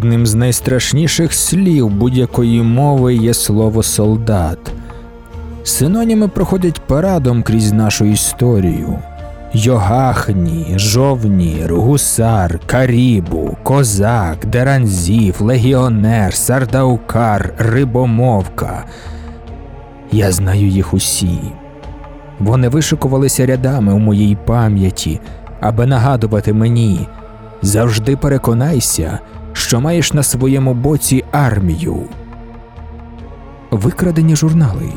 Одним з найстрашніших слів будь-якої мови є слово солдат. Синоніми проходять парадом крізь нашу історію. Йогахні, жовнір, гусар, карібу, козак, деранзів, легіонер, сардаукар, рибомовка. Я знаю їх усі. Вони вишикувалися рядами у моїй пам'яті, аби нагадувати мені завжди переконайся, що маєш на своєму боці армію. Викрадені журнали.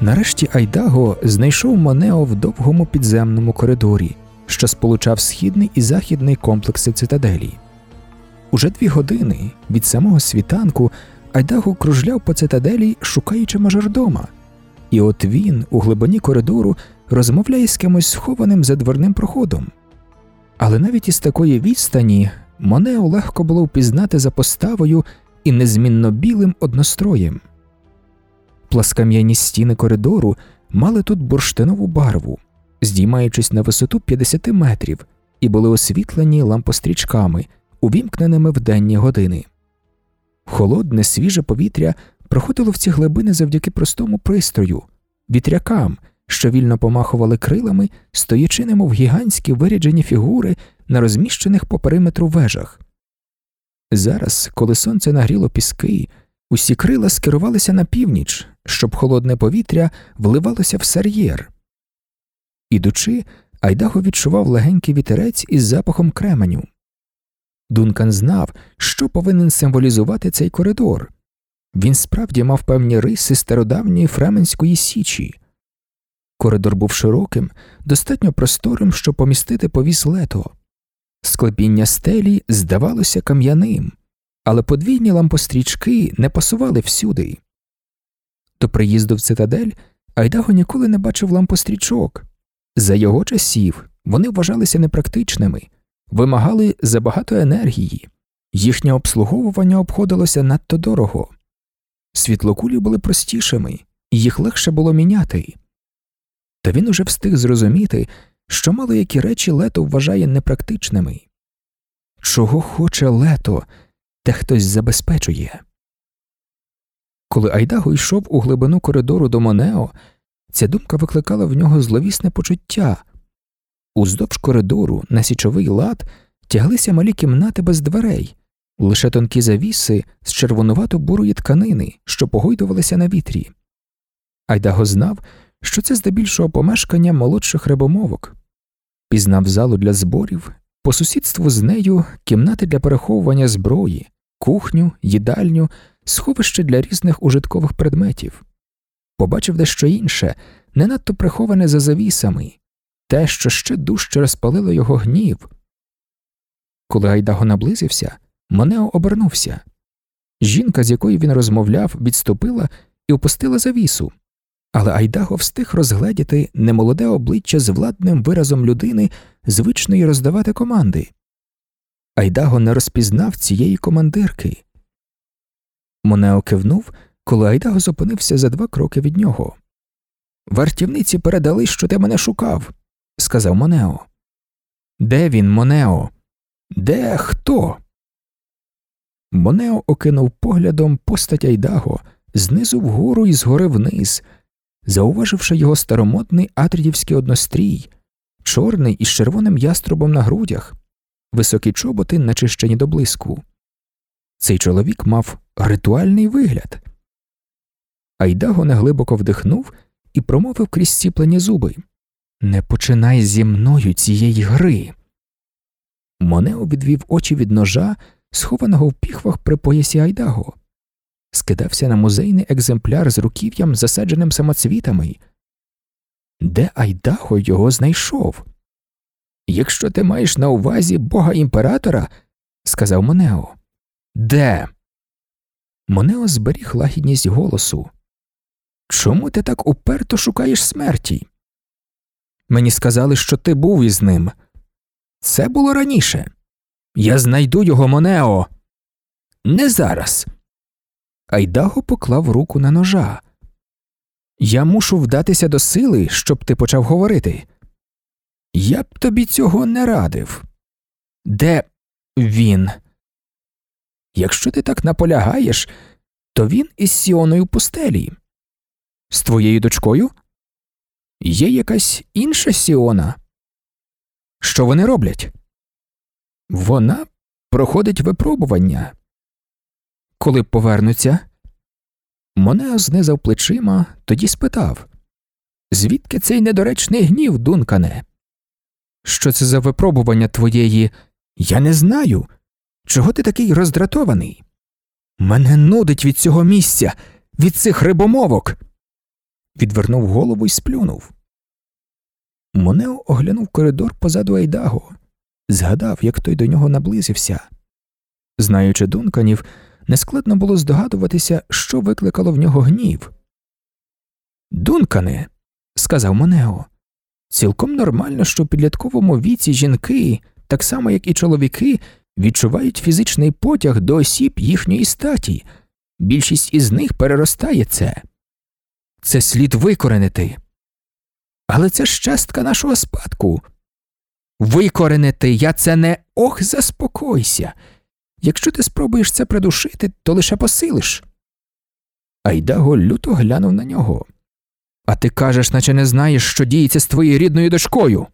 Нарешті Айдаго знайшов Монео в довгому підземному коридорі, що сполучав східний і західний комплекси цитаделі. Уже дві години від самого світанку Айдаго кружляв по цитаделі, шукаючи мажордома, і от він у глибині коридору розмовляє з кимось схованим за дверним проходом. Але навіть із такої відстані Монео легко було впізнати за поставою і незмінно білим одностроєм. Пласкам'яні стіни коридору мали тут бурштинову барву, здіймаючись на висоту 50 метрів, і були освітлені лампострічками, увімкненими в денні години. Холодне, свіже повітря проходило в ці глибини завдяки простому пристрою, вітрякам, що вільно помахували крилами, стоячи немов гігантські виряджені фігури на розміщених по периметру вежах. Зараз, коли сонце нагріло піски, усі крила скерувалися на північ, щоб холодне повітря вливалося в сар'єр. Ідучи, Айдаго відчував легенький вітерець із запахом кременю. Дункан знав, що повинен символізувати цей коридор. Він справді мав певні риси стародавньої Фременської січі. Коридор був широким, достатньо просторим, щоб помістити повіс лето. Склепіння стелі здавалося кам'яним, але подвійні лампострічки не пасували всюди. До приїзду в цитадель Айдаго ніколи не бачив лампострічок. За його часів вони вважалися непрактичними, вимагали забагато енергії, їхнє обслуговування обходилося надто дорого. Світлокулі були простішими, і їх легше було міняти. Та він уже встиг зрозуміти, що мало які речі лето вважає непрактичними. Чого хоче лето, те хтось забезпечує. Коли Айдаго йшов у глибину коридору до Монео, ця думка викликала в нього зловісне почуття. Уздовж коридору на січовий лад тяглися малі кімнати без дверей, лише тонкі завіси з червонувато бурої тканини, що погойдувалися на вітрі. Айдаго знав, що це здебільшого помешкання молодших рибомовок, пізнав залу для зборів, по сусідству з нею кімнати для переховування зброї, кухню, їдальню, сховище для різних ужиткових предметів. Побачив дещо інше, не надто приховане за завісами, те, що ще дужче розпалило його гнів. Коли Айдаго наблизився, Монео обернувся. Жінка, з якою він розмовляв, відступила і опустила завісу, але Айдаго встиг розгледіти немолоде обличчя з владним виразом людини, звичної роздавати команди. Айдаго не розпізнав цієї командирки. Монео кивнув, коли Айдаго зупинився за два кроки від нього. Вартівниці передали, що ти мене шукав, сказав Монео. Де він, Монео? Де хто? Монео окинув поглядом постать Айдаго знизу вгору і згори вниз, зауваживши його старомодний атрідівський однострій, чорний із червоним яструбом на грудях, високі чоботи, начищені до блиску. Цей чоловік мав ритуальний вигляд. Айдаго неглибоко вдихнув і промовив крізь сіплені зуби Не починай зі мною цієї гри. Монео відвів очі від ножа, схованого в піхвах при поясі Айдаго, скидався на музейний екземпляр з руків'ям, засадженим самоцвітами. Де Айдаго його знайшов? Якщо ти маєш на увазі бога імператора, сказав Монео. Де? Монео зберіг лагідність голосу. Чому ти так уперто шукаєш смерті? Мені сказали, що ти був із ним. Це було раніше. Я знайду його, Монео. не зараз. Айдаго поклав руку на ножа. Я мушу вдатися до сили, щоб ти почав говорити. Я б тобі цього не радив. Де він? Якщо ти так наполягаєш, то він із Сіоною пустелі. З твоєю дочкою? Є якась інша Сіона? Що вони роблять? Вона проходить випробування. Коли повернуться, Монео знизав плечима, тоді спитав Звідки цей недоречний гнів, дункане? Що це за випробування твоєї? Я не знаю. Чого ти такий роздратований? Мене нудить від цього місця, від цих рибомовок. Відвернув голову і сплюнув. Монео оглянув коридор позаду Айдаго, згадав, як той до нього наблизився. Знаючи дунканів, нескладно було здогадуватися, що викликало в нього гнів. Дункане, сказав Монео, цілком нормально, що в підлітковому віці жінки, так само як і чоловіки, відчувають фізичний потяг до осіб їхньої статі. Більшість із них переростає це. Це слід викоренити. Але це ж частка нашого спадку. Викоренити я це не ох, заспокойся. Якщо ти спробуєш це придушити, то лише посилиш. Айдаго люто глянув на нього. А ти кажеш, наче не знаєш, що діється з твоєю рідною дочкою.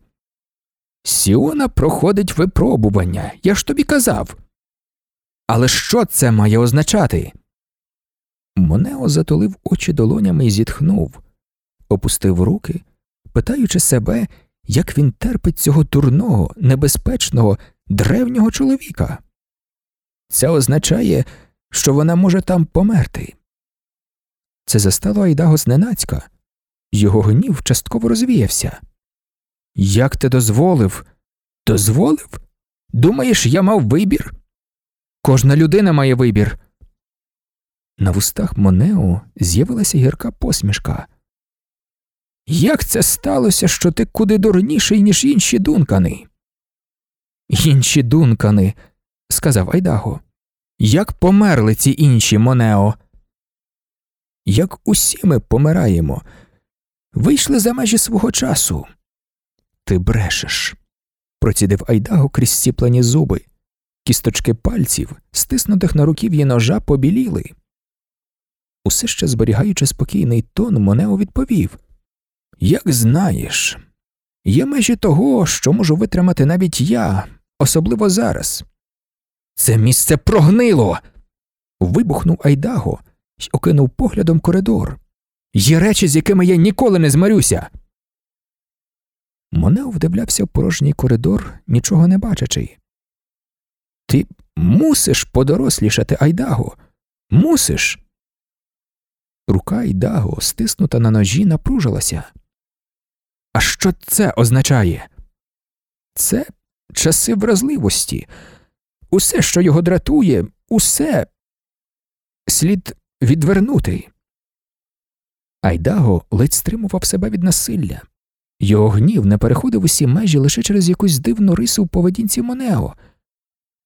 Сіона проходить випробування, я ж тобі казав. Але що це має означати? Монео затулив очі долонями і зітхнув, опустив руки, питаючи себе, як він терпить цього дурного, небезпечного, древнього чоловіка. Це означає, що вона може там померти. Це застало Айдаго зненацька, його гнів частково розвіявся. Як ти дозволив? Дозволив? Думаєш, я мав вибір? Кожна людина має вибір. На вустах Монео з'явилася гірка посмішка. Як це сталося, що ти куди дурніший, ніж інші дункани? Інші дункани, сказав Айдаго. Як померли ці інші Монео? Як усі ми помираємо, вийшли за межі свого часу. Ти брешеш, процідив Айдаго крізь сіплені зуби. Кісточки пальців, стиснутих на руків'ї ножа, побіліли. Усе ще зберігаючи спокійний тон, Монео відповів Як знаєш, є межі того, що можу витримати навіть я, особливо зараз. Це місце прогнило. вибухнув Айдаго й окинув поглядом коридор. Є речі, з якими я ніколи не змирюся. Монео вдивлявся в порожній коридор, нічого не бачачи. Ти мусиш подорослішати Айдаго. Мусиш. Рука Айдаго, стиснута на ножі, напружилася. А що це означає? Це часи вразливості. Усе, що його дратує, усе слід відвернути. Айдаго ледь стримував себе від насилля. Його гнів не переходив усі межі лише через якусь дивну рису в поведінці Монео.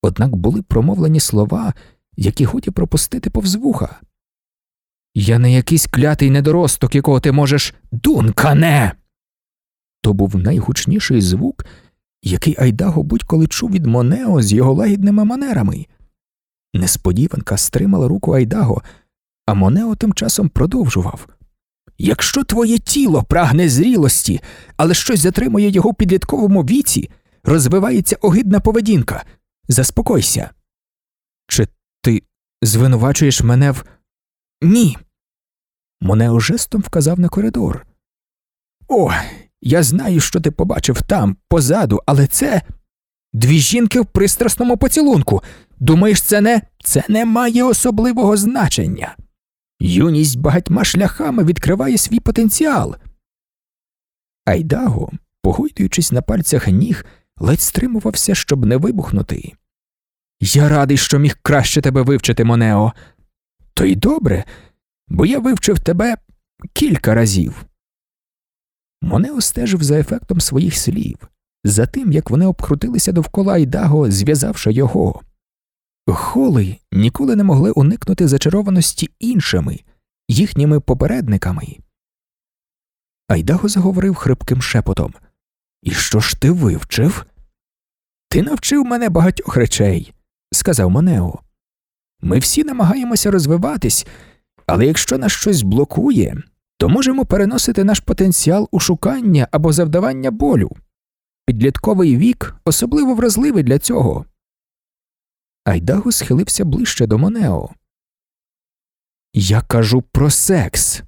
Однак були промовлені слова, які годі пропустити повз вуха. Я не якийсь клятий недоросток, якого ти можеш дункане. То був найгучніший звук, який Айдаго будь-коли чув від Монео з його лагідними манерами. Несподіванка стримала руку Айдаго, а Монео тим часом продовжував Якщо твоє тіло прагне зрілості, але щось затримує його в підлітковому віці, розвивається огидна поведінка. Заспокойся. Чи ти звинувачуєш мене в. Ні. Монео жестом вказав на коридор. О, я знаю, що ти побачив там, позаду, але це дві жінки в пристрасному поцілунку. Думаєш, це не це не має особливого значення. Юність багатьма шляхами відкриває свій потенціал. Айдаго, погойдуючись на пальцях ніг, ледь стримувався, щоб не вибухнути. Я радий, що міг краще тебе вивчити, Монео. То й добре, бо я вивчив тебе кілька разів. Монео стежив за ефектом своїх слів, за тим, як вони обкрутилися довкола Айдаго, зв'язавши його. Холи ніколи не могли уникнути зачарованості іншими, їхніми попередниками. Айдаго заговорив хрипким шепотом І що ж ти вивчив? Ти навчив мене багатьох речей, сказав Монео. Ми всі намагаємося розвиватись, але якщо нас щось блокує, то можемо переносити наш потенціал у шукання або завдавання болю. Підлітковий вік особливо вразливий для цього. Айдаго схилився ближче до Монео. Я кажу про секс.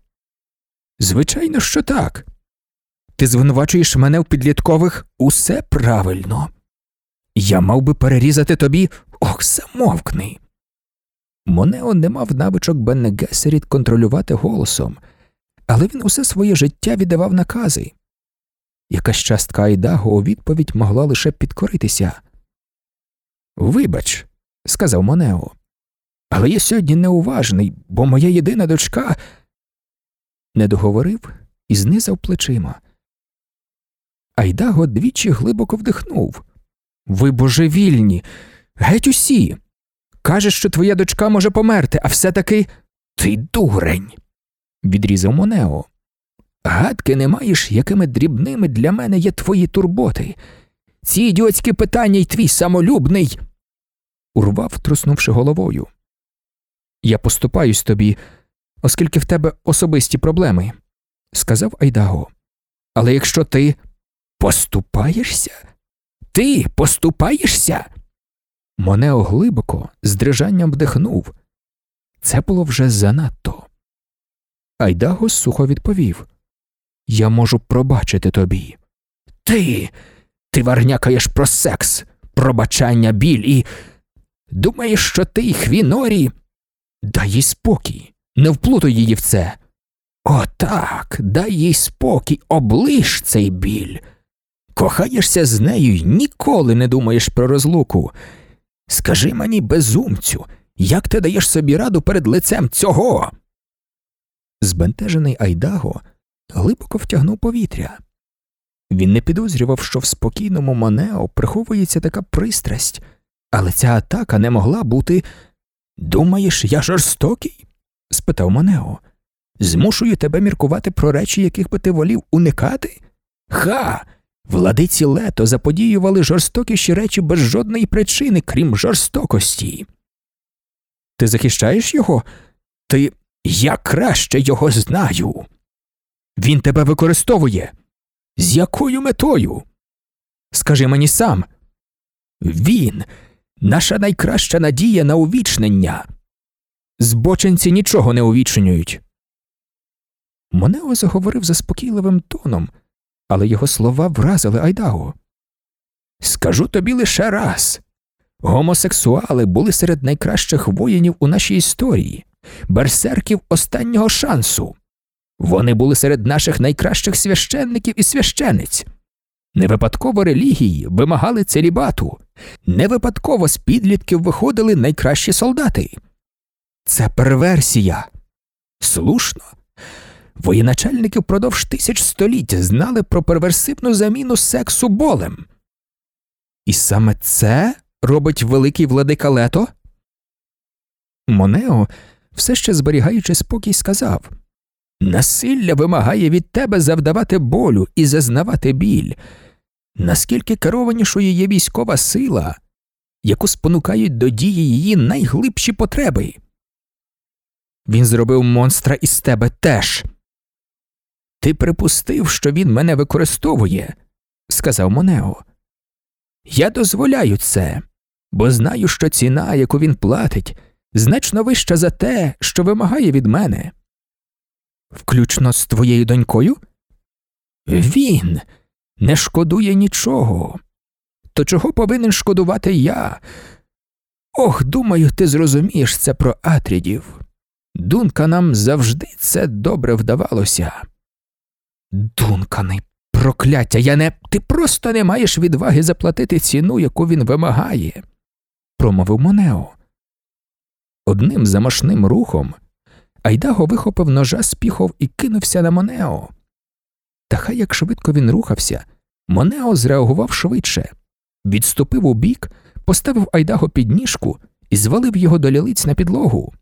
Звичайно, що так. Ти звинувачуєш мене в підліткових усе правильно. Я мав би перерізати тобі ох, замовкни. Монео не мав навичок Бенне Гесеріт контролювати голосом, але він усе своє життя віддавав накази. Якась частка Айдаго у відповідь могла лише підкоритися. Вибач, сказав Монео, але я сьогодні неуважний, бо моя єдина дочка. Не договорив і знизав плечима. Айдаго двічі глибоко вдихнув. Ви божевільні, геть усі. Кажеш, що твоя дочка може померти, а все таки ти дурень, відрізав Монео. Гадки не маєш, якими дрібними для мене є твої турботи. Ці ідіотські питання й твій самолюбний. урвав, труснувши головою. Я поступаюсь тобі, оскільки в тебе особисті проблеми, сказав Айдаго. Але якщо ти поступаєшся, ти поступаєшся? Монео глибоко, з дрижанням вдихнув. Це було вже занадто. Айдаго сухо відповів Я можу пробачити тобі. Ти. Ти варнякаєш про секс, пробачання біль і. Думаєш, що ти, Хвінорі. Дай їй спокій, не вплутуй її в це. Отак, дай їй спокій, оближ цей біль. Кохаєшся з нею й ніколи не думаєш про розлуку. Скажи мені, безумцю, як ти даєш собі раду перед лицем цього? Збентежений Айдаго глибоко втягнув повітря. Він не підозрював, що в спокійному Монео приховується така пристрасть, але ця атака не могла бути. Думаєш, я жорстокий? спитав Монео. Змушую тебе міркувати про речі, яких би ти волів уникати? Ха! Владиці лето заподіювали жорстокіші речі без жодної причини, крім жорстокості. Ти захищаєш його? Ти я краще його знаю. Він тебе використовує. З якою метою? Скажи мені сам. Він наша найкраща надія на увічнення. Збоченці нічого не увічнюють. Монео заговорив заспокійливим тоном, але його слова вразили Айдаго. Скажу тобі лише раз гомосексуали були серед найкращих воїнів у нашій історії, берсерків останнього шансу. Вони були серед наших найкращих священників і священиць. Не випадково релігії вимагали целібату, не випадково з підлітків виходили найкращі солдати. Це перверсія. Слушно. Воєначальники впродовж тисяч століть знали про перверсивну заміну сексу болем. І саме це робить великий владика Лето? Монео, все ще зберігаючи спокій, сказав Насилля вимагає від тебе завдавати болю і зазнавати біль. Наскільки керованішою є військова сила, яку спонукають до дії її найглибші потреби? Він зробив монстра із тебе теж. Ти припустив, що він мене використовує, сказав Монео. Я дозволяю це, бо знаю, що ціна, яку він платить, значно вища за те, що вимагає від мене. Включно з твоєю донькою? Він не шкодує нічого. То чого повинен шкодувати я? Ох, думаю, ти зрозумієш це про Атрідів. Дунка нам завжди це добре вдавалося. Дункани, прокляття, я не. Ти просто не маєш відваги заплатити ціну, яку він вимагає, промовив Монео. Одним замашним рухом Айдаго вихопив ножа з піхов і кинувся на Монео. Та хай як швидко він рухався, Монео зреагував швидше, відступив у бік, поставив Айдаго під ніжку і звалив його до лілиць на підлогу.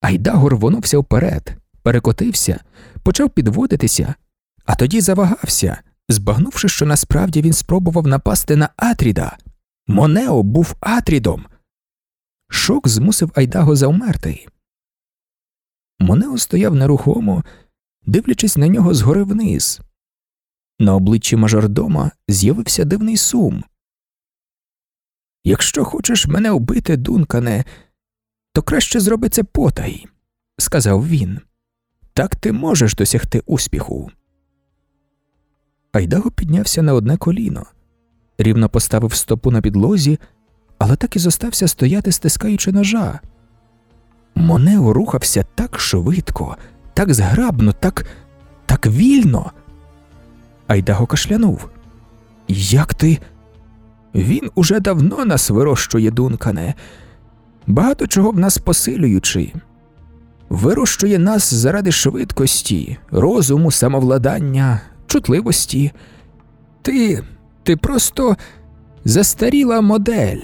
Айдаго рвонувся вперед, перекотився, почав підводитися, а тоді завагався, збагнувши, що насправді він спробував напасти на Атріда. Монео був Атрідом. Шок змусив Айдаго завмерти. Монео стояв нерухомо, дивлячись на нього згори вниз. На обличчі мажордома з'явився дивний сум. Якщо хочеш мене вбити, Дункане, то краще зроби це потай, сказав він. Так ти можеш досягти успіху. Айдаго піднявся на одне коліно, рівно поставив стопу на підлозі, але так і зостався стояти, стискаючи ножа. Монео рухався так швидко, так зграбно, так, так вільно. Айдаго кашлянув. Як ти? Він уже давно нас вирощує, Дункане, багато чого в нас посилюючи. Вирощує нас заради швидкості, розуму, самовладання, чутливості. Ти, ти просто застаріла модель.